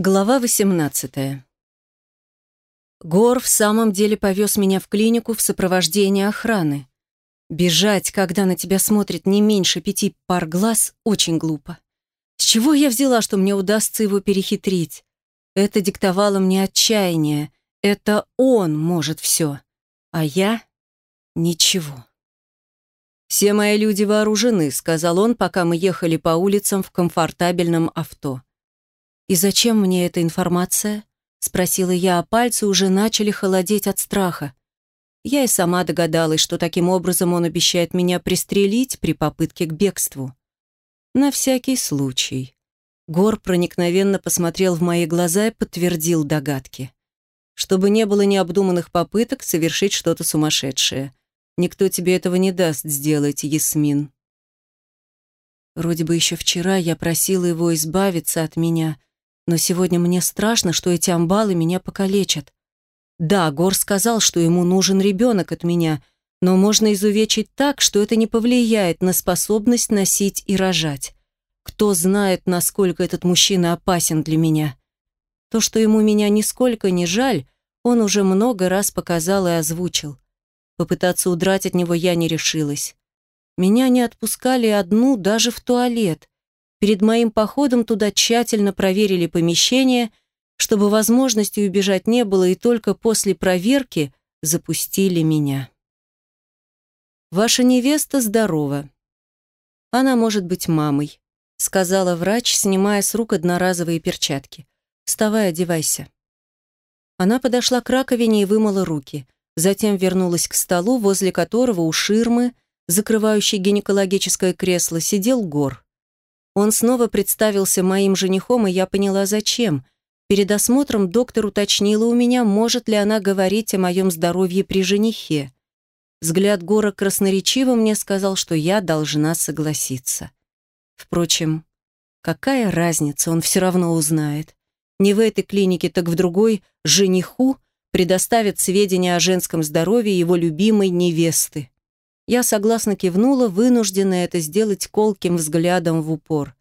Глава 18. Гор в самом деле повез меня в клинику в сопровождении охраны. Бежать, когда на тебя смотрит не меньше пяти пар глаз, очень глупо. С чего я взяла, что мне удастся его перехитрить? Это диктовало мне отчаяние. Это он может все. А я — ничего. «Все мои люди вооружены», — сказал он, пока мы ехали по улицам в комфортабельном авто. «И зачем мне эта информация?» — спросила я, а пальцы уже начали холодеть от страха. Я и сама догадалась, что таким образом он обещает меня пристрелить при попытке к бегству. На всякий случай. Гор проникновенно посмотрел в мои глаза и подтвердил догадки. Чтобы не было необдуманных попыток совершить что-то сумасшедшее. Никто тебе этого не даст сделать, Ясмин. Вроде бы еще вчера я просила его избавиться от меня, но сегодня мне страшно, что эти амбалы меня покалечат. Да, Гор сказал, что ему нужен ребенок от меня, но можно изувечить так, что это не повлияет на способность носить и рожать. Кто знает, насколько этот мужчина опасен для меня. То, что ему меня нисколько не жаль, он уже много раз показал и озвучил. Попытаться удрать от него я не решилась. Меня не отпускали одну даже в туалет. Перед моим походом туда тщательно проверили помещение, чтобы возможности убежать не было, и только после проверки запустили меня. «Ваша невеста здорова. Она может быть мамой», сказала врач, снимая с рук одноразовые перчатки. «Вставай, одевайся». Она подошла к раковине и вымыла руки. Затем вернулась к столу, возле которого у ширмы, закрывающей гинекологическое кресло, сидел Гор. Он снова представился моим женихом, и я поняла, зачем. Перед осмотром доктор уточнила у меня, может ли она говорить о моем здоровье при женихе. Взгляд Гора красноречиво мне сказал, что я должна согласиться. Впрочем, какая разница, он все равно узнает. Не в этой клинике, так в другой жениху предоставят сведения о женском здоровье его любимой невесты. Я согласно кивнула, вынужденная это сделать колким взглядом в упор.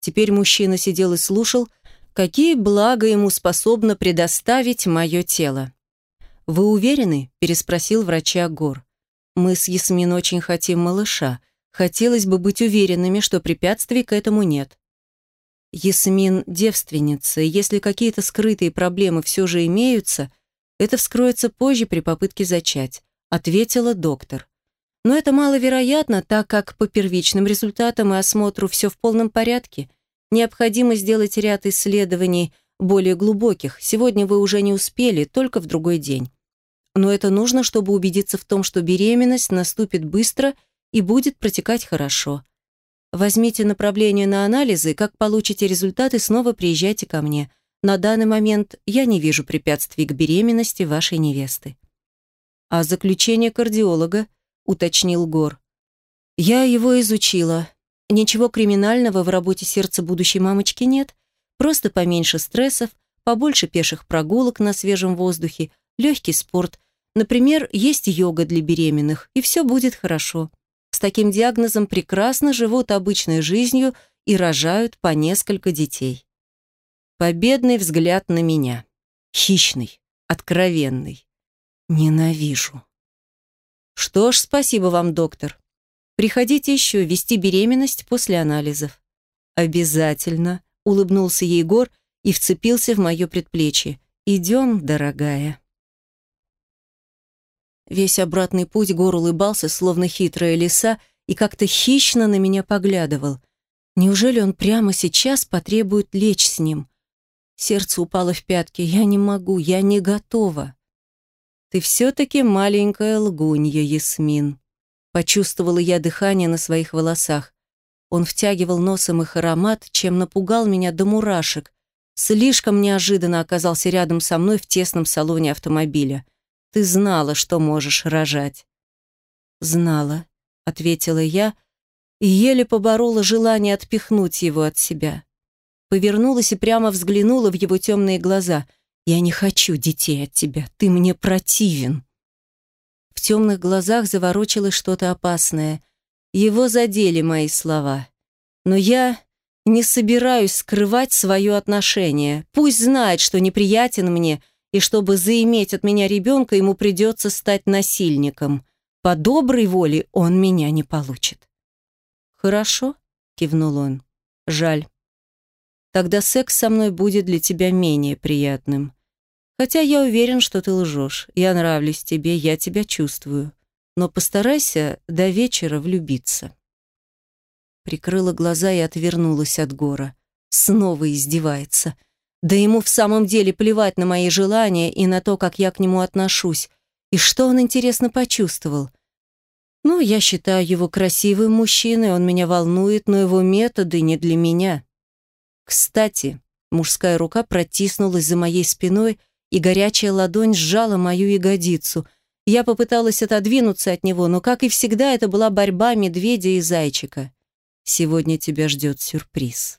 Теперь мужчина сидел и слушал, какие блага ему способно предоставить мое тело. «Вы уверены?» – переспросил врача Гор. «Мы с Ясмин очень хотим малыша. Хотелось бы быть уверенными, что препятствий к этому нет». Ясмин – девственница, и если какие-то скрытые проблемы все же имеются, это вскроется позже при попытке зачать, ответила доктор. Но это маловероятно, так как по первичным результатам и осмотру все в полном порядке. Необходимо сделать ряд исследований более глубоких. Сегодня вы уже не успели, только в другой день. Но это нужно, чтобы убедиться в том, что беременность наступит быстро и будет протекать хорошо. Возьмите направление на анализы, как получите результаты, снова приезжайте ко мне. На данный момент я не вижу препятствий к беременности вашей невесты. А заключение кардиолога уточнил Гор. Я его изучила. Ничего криминального в работе сердца будущей мамочки нет. Просто поменьше стрессов, побольше пеших прогулок на свежем воздухе, легкий спорт. Например, есть йога для беременных, и все будет хорошо. С таким диагнозом прекрасно живут обычной жизнью и рожают по несколько детей. Победный взгляд на меня. Хищный, откровенный. Ненавижу. Что ж, спасибо вам, доктор. Приходите еще вести беременность после анализов. Обязательно, улыбнулся Егор и вцепился в мое предплечье. Идем, дорогая. Весь обратный путь Гор улыбался, словно хитрая лиса, и как-то хищно на меня поглядывал. Неужели он прямо сейчас потребует лечь с ним? Сердце упало в пятки. Я не могу, я не готова. «Ты все-таки маленькая лгунья, Ясмин». Почувствовала я дыхание на своих волосах. Он втягивал носом их аромат, чем напугал меня до мурашек. Слишком неожиданно оказался рядом со мной в тесном салоне автомобиля. Ты знала, что можешь рожать. «Знала», — ответила я, и еле поборола желание отпихнуть его от себя. Повернулась и прямо взглянула в его темные глаза. Я не хочу детей от тебя, ты мне противен. В темных глазах заворочилось что-то опасное. Его задели мои слова. Но я Не собираюсь скрывать свое отношение. Пусть знает, что неприятен мне, и чтобы заиметь от меня ребенка, ему придется стать насильником. По доброй воле он меня не получит. «Хорошо», — кивнул он. «Жаль. Тогда секс со мной будет для тебя менее приятным. Хотя я уверен, что ты лжешь. Я нравлюсь тебе, я тебя чувствую. Но постарайся до вечера влюбиться». Прикрыла глаза и отвернулась от Гора. Снова издевается. Да ему в самом деле плевать на мои желания и на то, как я к нему отношусь. И что он, интересно, почувствовал? Ну, я считаю его красивым мужчиной, он меня волнует, но его методы не для меня. Кстати, мужская рука протиснулась за моей спиной, и горячая ладонь сжала мою ягодицу. Я попыталась отодвинуться от него, но, как и всегда, это была борьба медведя и зайчика. Сегодня тебя ждет сюрприз.